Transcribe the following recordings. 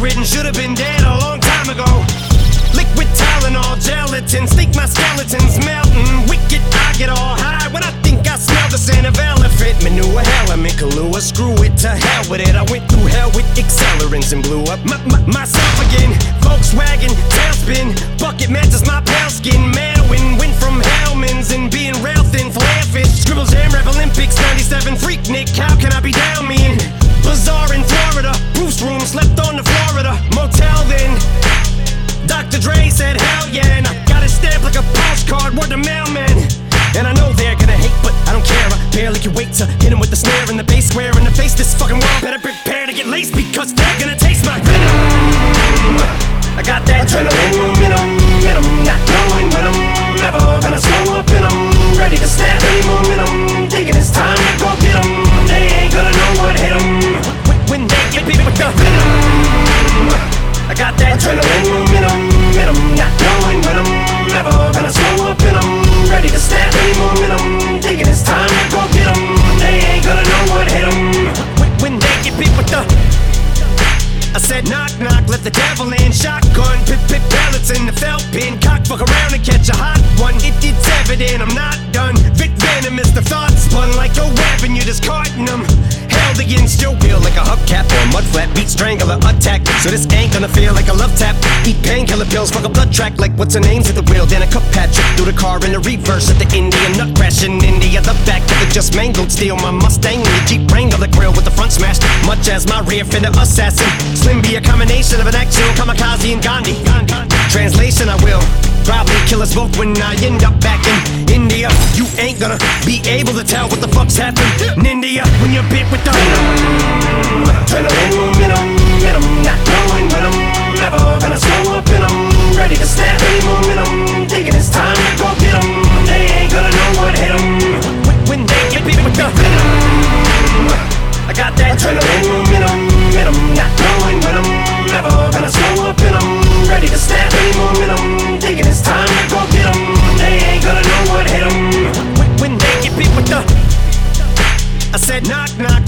Bedridden, should have been dead a long time ago. Liquid Tylenol, gelatin. Sneak my skeletons melting. Wicked, I get all high when I think I smell the scent of elephant manure. Element Kahlua. Screw it to hell with it. I went through hell with accelerants and blew up my, my, myself again. Volkswagen, tailspin. Bucket matches my pale skin. Manwin, And I know they're gonna hate, but I don't care. I barely can wait to hit 'em with the snare and the bass square in the face. This fucking world better prepare to get laced because they're gonna taste my venom. I got that adrenaline in 'em, in 'em, not knowing when I'm ever gonna slow up in 'em. Ready to snap any momentum, thinking it's time to go get 'em. They ain't gonna know what hit 'em when, they get beat with the venom. I got that adrenaline momentum, in 'em, not knowing when I'm ever Ready to snap any momentum, thinking it's time to go get 'em. They ain't gonna know what hit 'em when, they get beat with the I said knock knock, let the devil in. Shotgun, pip pip pellets in the felt pin. Cock fuck around and catch a hot one. It, it's evident I'm not done. Vic venomous, the thoughts spun like a and you're discarding them. Against your will like a hubcap or a mud flat. Beat strangler attack. So this ain't gonna feel like a love tap. Eat painkiller pills, fuck a blood track like what's her name's at the wheel. Then a cup pat trip through the car in the reverse at the Indian nut crash in India. The back of it just mangled. Steal my Mustang and your Jeep Wrangler the grill with the front smashed. Much as my rear fender assassin. Slim be a combination of an actual kamikaze and Gandhi. Translation, I will probably kill us both when I end up back in India. You ain't gonna be able to tell what the fuck's happened in India when you're bit with the adrenaline momentum, momentum, not knowing when I'm ever gonna slow up in 'em. Ready to snap any momentum, thinking it's time to go get 'em. They ain't gonna know what hit 'em when, they get bit with the venom. I got that adrenaline momentum, momentum, not knowing when I'm ever gonna slow up in 'em. Ready to snap any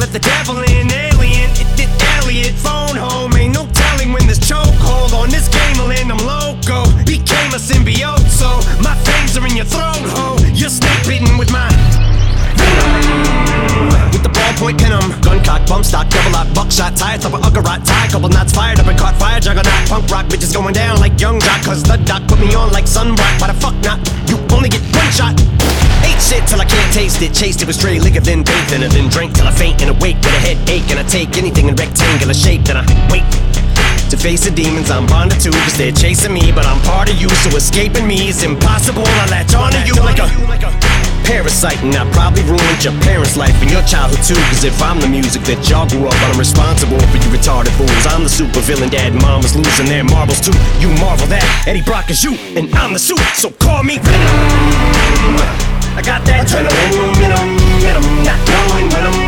let the devil in, alien, it did Elliot, phone home, ain't no telling when this chokehold on this game will end, I'm loco, became a symbiote, so my fangs are in your throat, ho, you're snake bitten with my. With the ballpoint venom, gun cock, bump stock, double lock, buckshot, tie up a uggerot, tie, couple knots fired up and caught fire, juggernaut, punk rock, bitches going down like young jock, cause the doc put me on like sunblock, why the fuck not, you only get one shot. Taste it. Chased it with stray liquor, then bathed in it. Then drank till I faint and awake with a headache. And I take anything in rectangular shape. Then I wait to face the demons I'm bonded to. Cause they're chasing me, but I'm part of you. So escaping me is impossible. I latch onto you like a parasite. And I probably ruined your parents' life and your childhood too. Cause if I'm the music that y'all grew up on, I'm responsible for you retarded fools. I'm the super villain. Dad mom was losing their marbles too. You marvel that Eddie Brock is you, and I'm the suit. So call me Venom. I got that adrenaline. Momentum, momentum, not knowing when I'm